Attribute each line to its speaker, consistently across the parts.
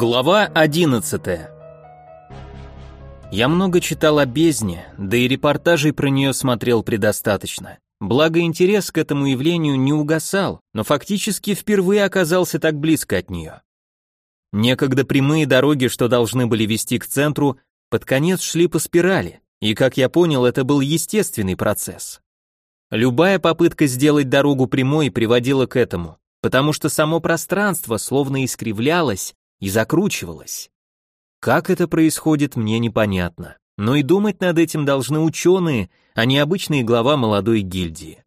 Speaker 1: Глава 11 Я много читал о бездне, да и репортажей про нее смотрел предостаточно. Благо интерес к этому явлению не угасал, но фактически впервые оказался так близко от нее. Некогда прямые дороги, что должны были вести к центру, под конец шли по спирали, и, как я понял, это был естественный процесс. Любая попытка сделать дорогу прямой приводила к этому, потому что само пространство словно искривлялось и закручивалось. Как это происходит, мне непонятно, но и думать над этим должны ученые, а не обычные глава молодой гильдии.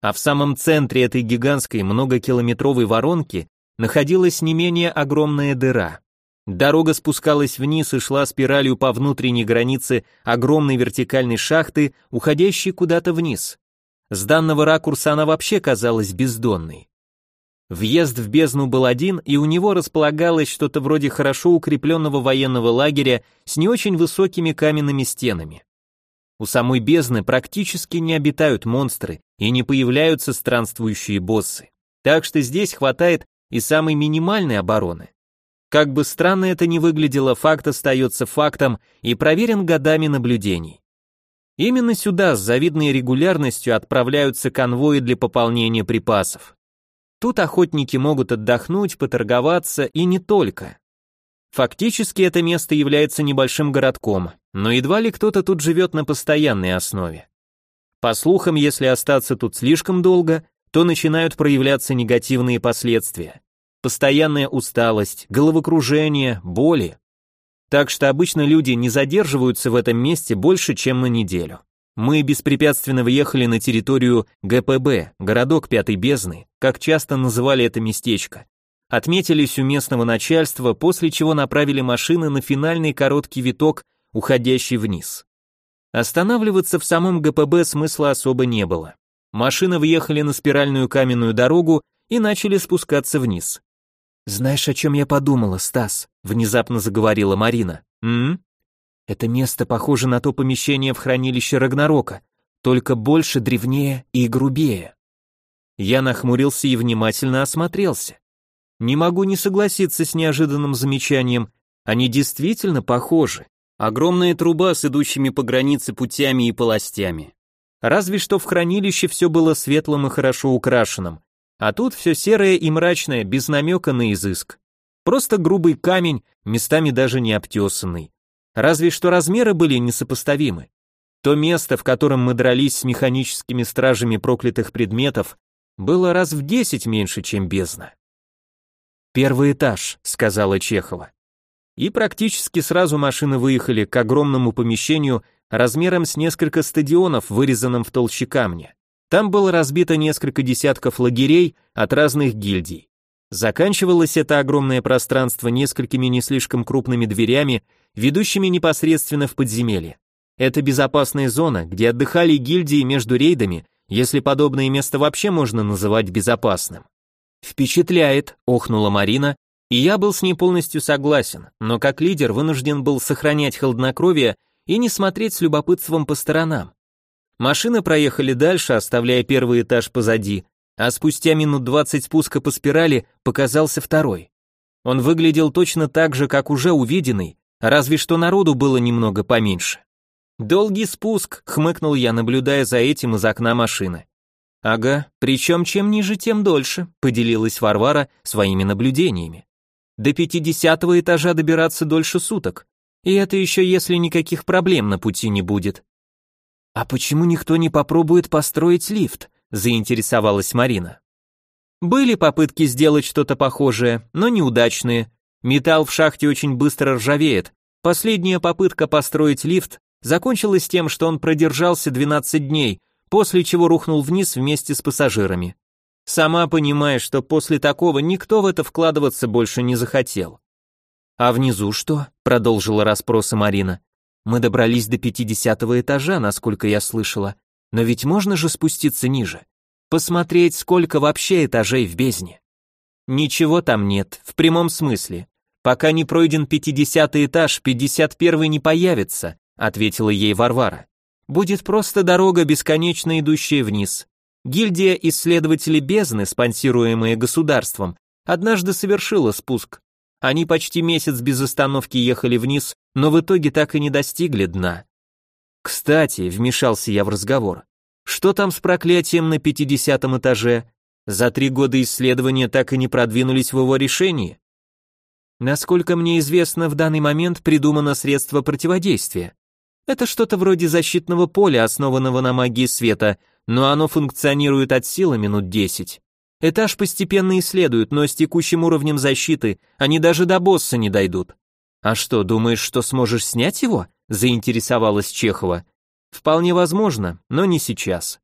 Speaker 1: А в самом центре этой гигантской многокилометровой воронки находилась не менее огромная дыра. Дорога спускалась вниз и шла спиралью по внутренней границе огромной вертикальной шахты, уходящей куда-то вниз. С данного ракурса она вообще казалась бездонной. Въезд в бездну был один, и у него располагалось что-то вроде хорошо укрепленного военного лагеря с не очень высокими каменными стенами. У самой бездны практически не обитают монстры и не появляются странствующие боссы. Так что здесь хватает и самой минимальной обороны. Как бы странно это ни выглядело, факт остается фактом и проверен годами наблюдений. Именно сюда с завидной регулярностью отправляются конвои для пополнения припасов. Тут охотники могут отдохнуть, поторговаться и не только. Фактически это место является небольшим городком, но едва ли кто-то тут живет на постоянной основе. По слухам, если остаться тут слишком долго, то начинают проявляться негативные последствия. Постоянная усталость, головокружение, боли. Так что обычно люди не задерживаются в этом месте больше, чем на неделю. Мы беспрепятственно въехали на территорию ГПБ, городок Пятой Бездны, как часто называли это местечко. Отметились у местного начальства, после чего направили машины на финальный короткий виток, уходящий вниз. Останавливаться в самом ГПБ смысла особо не было. Машины въехали на спиральную каменную дорогу и начали спускаться вниз. «Знаешь, о чем я подумала, Стас?» — внезапно заговорила Марина. «М? Это место похоже на то помещение в хранилище Рагнарока, только больше, древнее и грубее. Я нахмурился и внимательно осмотрелся. Не могу не согласиться с неожиданным замечанием, они действительно похожи. Огромная труба с идущими по границе путями и полостями. Разве что в хранилище все было светлым и хорошо украшенным, а тут все серое и мрачное, без намека на изыск. Просто грубый камень, местами даже не обтесанный. Разве что размеры были несопоставимы. То место, в котором мы дрались с механическими стражами проклятых предметов, было раз в десять меньше, чем бездна. «Первый этаж», — сказала Чехова. И практически сразу машины выехали к огромному помещению размером с несколько стадионов, вырезанным в толще камня. Там было разбито несколько десятков лагерей от разных гильдий. Заканчивалось это огромное пространство несколькими не слишком крупными дверями ведущими непосредственно в подземелье. Это безопасная зона, где отдыхали гильдии между рейдами, если подобное место вообще можно называть безопасным. Впечатляет, охнула Марина, и я был с ней полностью согласен, но как лидер вынужден был сохранять холоднокровие и не смотреть с любопытством по сторонам. Машины проехали дальше, оставляя первый этаж позади, а спустя минут 20 спуска по спирали показался второй. Он выглядел точно так же, как уже увиденный, разве что народу было немного поменьше. Долгий спуск, хмыкнул я, наблюдая за этим из окна машины. Ага, причем чем ниже, тем дольше, поделилась Варвара своими наблюдениями. До пятидесятого этажа добираться дольше суток. И это еще если никаких проблем на пути не будет. А почему никто не попробует построить лифт? Заинтересовалась Марина. Были попытки сделать что-то похожее, но неудачные. Металл в шахте очень быстро ржавеет. Последняя попытка построить лифт закончилась тем, что он продержался 12 дней, после чего рухнул вниз вместе с пассажирами. Сама понимаешь, что после такого никто в это вкладываться больше не захотел. А внизу что? продолжила расспросы Марина. Мы добрались до 50 этажа, насколько я слышала. Но ведь можно же спуститься ниже. Посмотреть, сколько вообще этажей в бездне. Ничего там нет, в прямом смысле. Пока не пройден пятидесятый этаж, пятьдесят первый не появится, ответила ей Варвара. Будет просто дорога, бесконечно идущая вниз. Гильдия исследователей бездны, спонсируемая государством, однажды совершила спуск. Они почти месяц без остановки ехали вниз, но в итоге так и не достигли дна. Кстати, вмешался я в разговор. Что там с проклятием на пятидесятом этаже? За три года исследования так и не продвинулись в его решении. Насколько мне известно, в данный момент придумано средство противодействия. Это что-то вроде защитного поля, основанного на магии света, но оно функционирует от силы минут 10. Этаж постепенно исследуют, но с текущим уровнем защиты они даже до босса не дойдут. А что, думаешь, что сможешь снять его? Заинтересовалась Чехова. Вполне возможно, но не сейчас.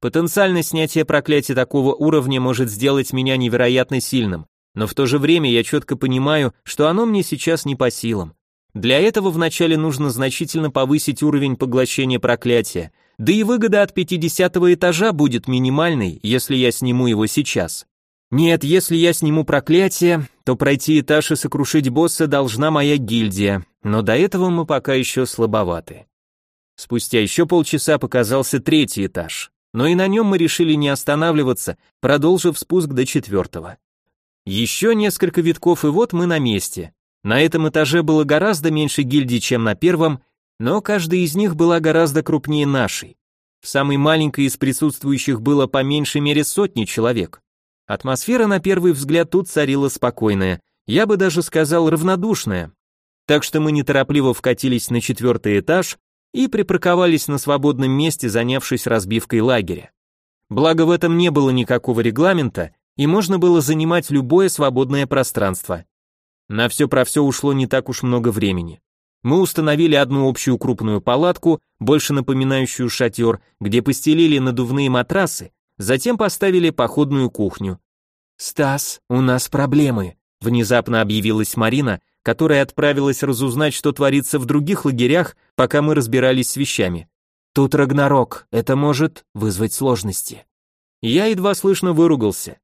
Speaker 1: Потенциально снятие проклятия такого уровня может сделать меня невероятно сильным, но в то же время я четко понимаю, что оно мне сейчас не по силам. Для этого вначале нужно значительно повысить уровень поглощения проклятия, да и выгода от 50 этажа будет минимальной, если я сниму его сейчас. Нет, если я сниму проклятие, то пройти этаж и сокрушить босса должна моя гильдия, но до этого мы пока еще слабоваты. Спустя еще полчаса показался третий этаж, но и на нем мы решили не останавливаться, продолжив спуск до четвертого. Еще несколько витков и вот мы на месте, на этом этаже было гораздо меньше гильдий, чем на первом, но каждая из них была гораздо крупнее нашей. В самой маленькой из присутствующих было по меньшей мере сотни человек. Атмосфера на первый взгляд тут царила спокойная, я бы даже сказал равнодушная. Так что мы неторопливо вкатились на четвертый этаж и припарковались на свободном месте, занявшись разбивкой лагеря. Благо в этом не было никакого регламента, и можно было занимать любое свободное пространство. На все про все ушло не так уж много времени. Мы установили одну общую крупную палатку, больше напоминающую шатер, где постелили надувные матрасы, затем поставили походную кухню. «Стас, у нас проблемы», — внезапно объявилась Марина, которая отправилась разузнать, что творится в других лагерях, пока мы разбирались с вещами. «Тут Рагнарок, это может вызвать сложности». Я едва слышно выругался.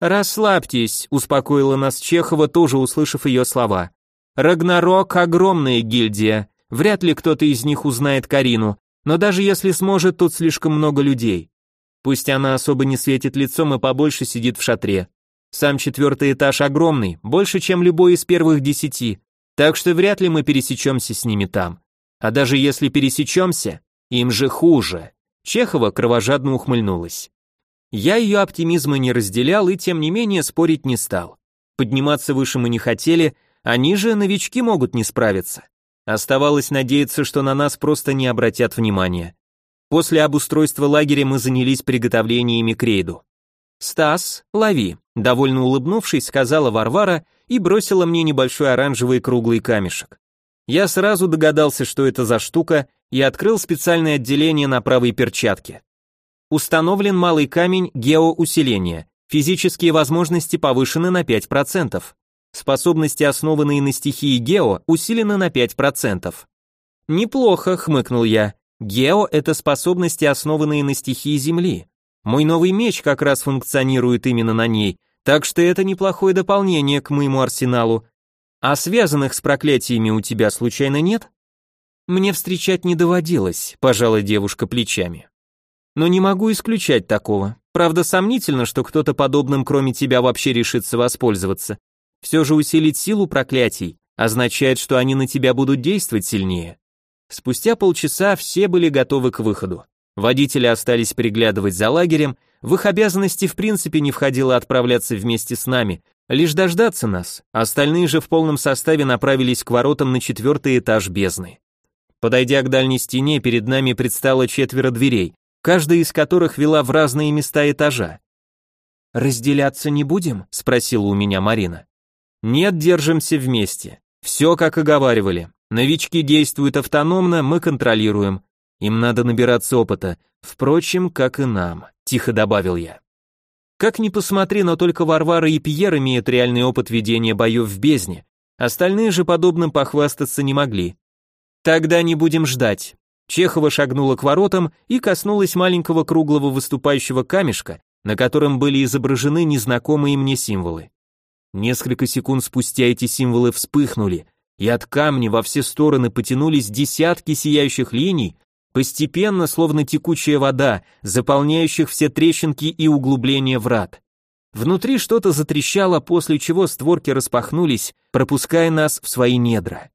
Speaker 1: «Расслабьтесь», — успокоила нас Чехова, тоже услышав ее слова. «Рагнарок — огромная гильдия, вряд ли кто-то из них узнает Карину, но даже если сможет, тут слишком много людей. Пусть она особо не светит лицом и побольше сидит в шатре. Сам четвертый этаж огромный, больше, чем любой из первых десяти, так что вряд ли мы пересечемся с ними там. А даже если пересечемся, им же хуже». Чехова кровожадно ухмыльнулась. Я ее оптимизма не разделял и тем не менее спорить не стал. Подниматься выше мы не хотели, они же новички могут не справиться. Оставалось надеяться, что на нас просто не обратят внимания. После обустройства лагеря мы занялись приготовлениями к рейду. «Стас, лови», — довольно улыбнувшись, сказала Варвара и бросила мне небольшой оранжевый круглый камешек. Я сразу догадался, что это за штука, и открыл специальное отделение на правой перчатке. Установлен малый камень геоусиления. Физические возможности повышены на 5%. Способности, основанные на стихии гео, усилены на 5%. Неплохо, хмыкнул я. Гео это способности, основанные на стихии Земли. Мой новый меч как раз функционирует именно на ней, так что это неплохое дополнение к моему арсеналу. А связанных с проклятиями у тебя случайно нет? Мне встречать не доводилось, пожала девушка плечами но не могу исключать такого. Правда, сомнительно, что кто-то подобным, кроме тебя, вообще решится воспользоваться. Все же усилить силу проклятий означает, что они на тебя будут действовать сильнее. Спустя полчаса все были готовы к выходу. Водители остались приглядывать за лагерем, в их обязанности в принципе не входило отправляться вместе с нами, лишь дождаться нас, остальные же в полном составе направились к воротам на четвертый этаж бездны. Подойдя к дальней стене, перед нами предстало четверо дверей, каждая из которых вела в разные места этажа. «Разделяться не будем?» — спросила у меня Марина. «Нет, держимся вместе. Все как и говаривали. Новички действуют автономно, мы контролируем. Им надо набираться опыта. Впрочем, как и нам», — тихо добавил я. Как ни посмотри, но только Варвара и Пьер имеют реальный опыт ведения боев в бездне. Остальные же подобным похвастаться не могли. Тогда не будем ждать. Чехова шагнула к воротам и коснулась маленького круглого выступающего камешка, на котором были изображены незнакомые мне символы. Несколько секунд спустя эти символы вспыхнули, и от камня во все стороны потянулись десятки сияющих линий, постепенно, словно текучая вода, заполняющих все трещинки и углубления врат. Внутри что-то затрещало, после чего створки распахнулись, пропуская нас в свои недра.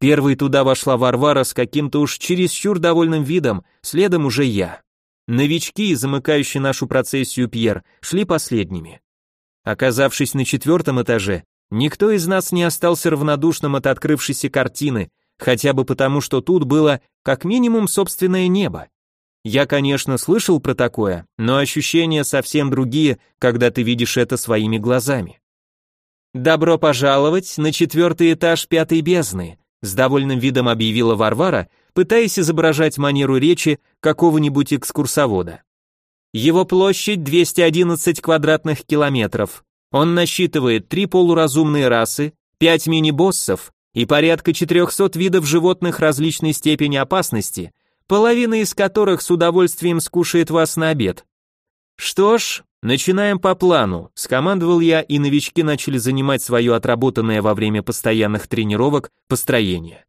Speaker 1: Первой туда вошла Варвара с каким-то уж чересчур довольным видом, следом уже я. Новички, замыкающие нашу процессию Пьер, шли последними. Оказавшись на четвертом этаже, никто из нас не остался равнодушным от открывшейся картины, хотя бы потому, что тут было как минимум собственное небо. Я, конечно, слышал про такое, но ощущения совсем другие, когда ты видишь это своими глазами. «Добро пожаловать на четвертый этаж пятой бездны», с довольным видом объявила Варвара, пытаясь изображать манеру речи какого-нибудь экскурсовода. Его площадь 211 квадратных километров. Он насчитывает три полуразумные расы, пять мини-боссов и порядка 400 видов животных различной степени опасности, половина из которых с удовольствием скушает вас на обед. Что ж, начинаем по плану, скомандовал я, и новички начали занимать свое отработанное во время постоянных тренировок построение.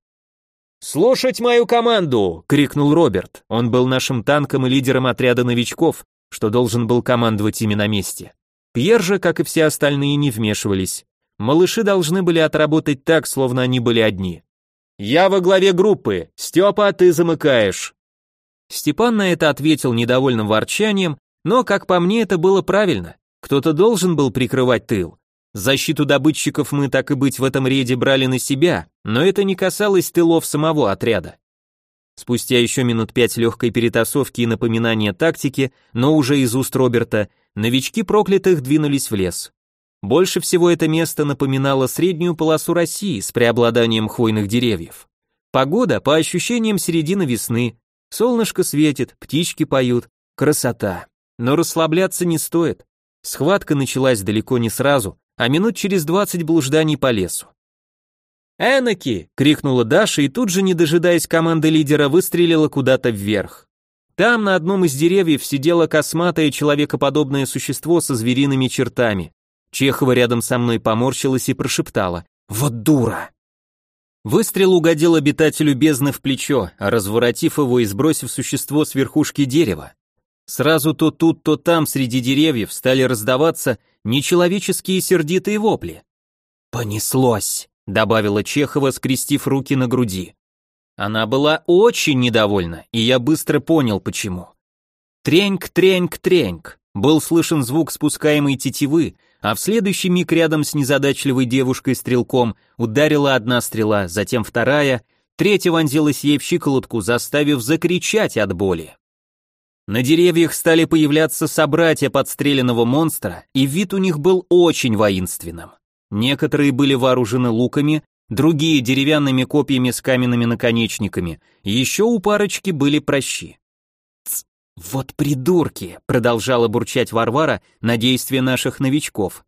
Speaker 1: «Слушать мою команду!» — крикнул Роберт. Он был нашим танком и лидером отряда новичков, что должен был командовать ими на месте. Пьер же, как и все остальные, не вмешивались. Малыши должны были отработать так, словно они были одни. «Я во главе группы. Степа, ты замыкаешь». Степан на это ответил недовольным ворчанием, но, как по мне, это было правильно. Кто-то должен был прикрывать тыл. Защиту добытчиков мы так и быть в этом рейде брали на себя, но это не касалось тылов самого отряда. Спустя еще минут пять легкой перетасовки и напоминания тактики, но уже из уст Роберта, новички проклятых двинулись в лес. Больше всего это место напоминало среднюю полосу России с преобладанием хвойных деревьев. Погода, по ощущениям, середина весны. Солнышко светит, птички поют. Красота. Но расслабляться не стоит. Схватка началась далеко не сразу, а минут через двадцать блужданий по лесу. «Эноки!» — крикнула Даша и тут же, не дожидаясь команды лидера, выстрелила куда-то вверх. Там на одном из деревьев сидело косматое человекоподобное существо со звериными чертами. Чехова рядом со мной поморщилась и прошептала «Вот дура!». Выстрел угодил обитателю бездны в плечо, разворотив его и сбросив существо с верхушки дерева. Сразу то тут, то там среди деревьев стали раздаваться нечеловеческие сердитые вопли. «Понеслось!» Добавила Чехова, скрестив руки на груди. Она была очень недовольна, и я быстро понял почему. Треньк, треньк, треньк. Был слышен звук спускаемой тетивы, а в следующий миг рядом с незадачливой девушкой-стрелком ударила одна стрела, затем вторая, третья вонзилась ей в щиколотку, заставив закричать от боли. На деревьях стали появляться собратья подстреленного монстра, и вид у них был очень воинственным. Некоторые были вооружены луками, другие деревянными копьями с каменными наконечниками, еще у парочки были прощи. «Тсс, вот придурки!» — продолжала бурчать Варвара на действия наших новичков.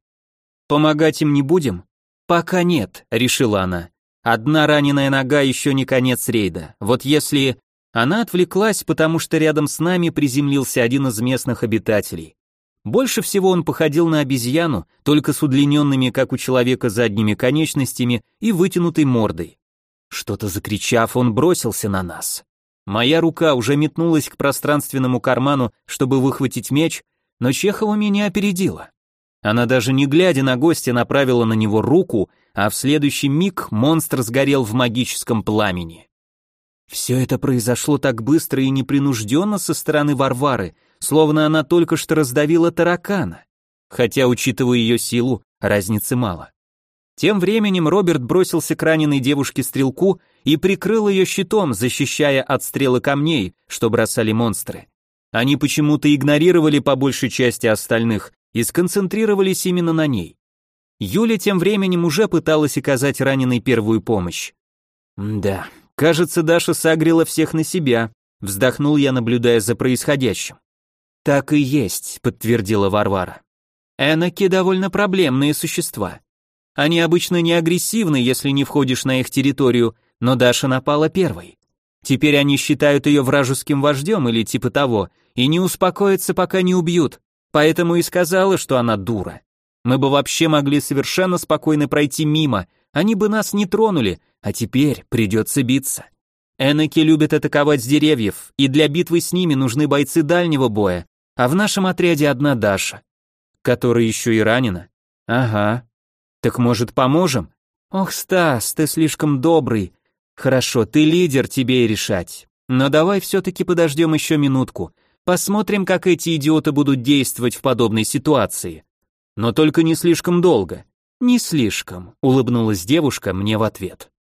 Speaker 1: «Помогать им не будем?» «Пока нет», — решила она. «Одна раненая нога еще не конец рейда. Вот если...» Она отвлеклась, потому что рядом с нами приземлился один из местных обитателей. Больше всего он походил на обезьяну, только с удлиненными, как у человека, задними конечностями и вытянутой мордой. Что-то закричав, он бросился на нас. Моя рука уже метнулась к пространственному карману, чтобы выхватить меч, но Чехова меня опередила. Она даже не глядя на гостя направила на него руку, а в следующий миг монстр сгорел в магическом пламени. Все это произошло так быстро и непринужденно со стороны Варвары, словно она только что раздавила таракана. Хотя, учитывая ее силу, разницы мало. Тем временем Роберт бросился к раненой девушке-стрелку и прикрыл ее щитом, защищая от стрелы камней, что бросали монстры. Они почему-то игнорировали по большей части остальных и сконцентрировались именно на ней. Юля тем временем уже пыталась оказать раненой первую помощь. Да, кажется, Даша сагрила всех на себя, вздохнул я, наблюдая за происходящим. Так и есть, подтвердила Варвара. Эноки довольно проблемные существа. Они обычно не агрессивны, если не входишь на их территорию, но Даша напала первой. Теперь они считают ее вражеским вождем или типа того, и не успокоятся, пока не убьют. Поэтому и сказала, что она дура. Мы бы вообще могли совершенно спокойно пройти мимо, они бы нас не тронули, а теперь придется биться. Эноки любят атаковать с деревьев, и для битвы с ними нужны бойцы дальнего боя, а в нашем отряде одна Даша. Которая еще и ранена? Ага. Так может, поможем? Ох, Стас, ты слишком добрый. Хорошо, ты лидер, тебе и решать. Но давай все-таки подождем еще минутку. Посмотрим, как эти идиоты будут действовать в подобной ситуации. Но только не слишком долго. Не слишком, улыбнулась девушка мне в ответ.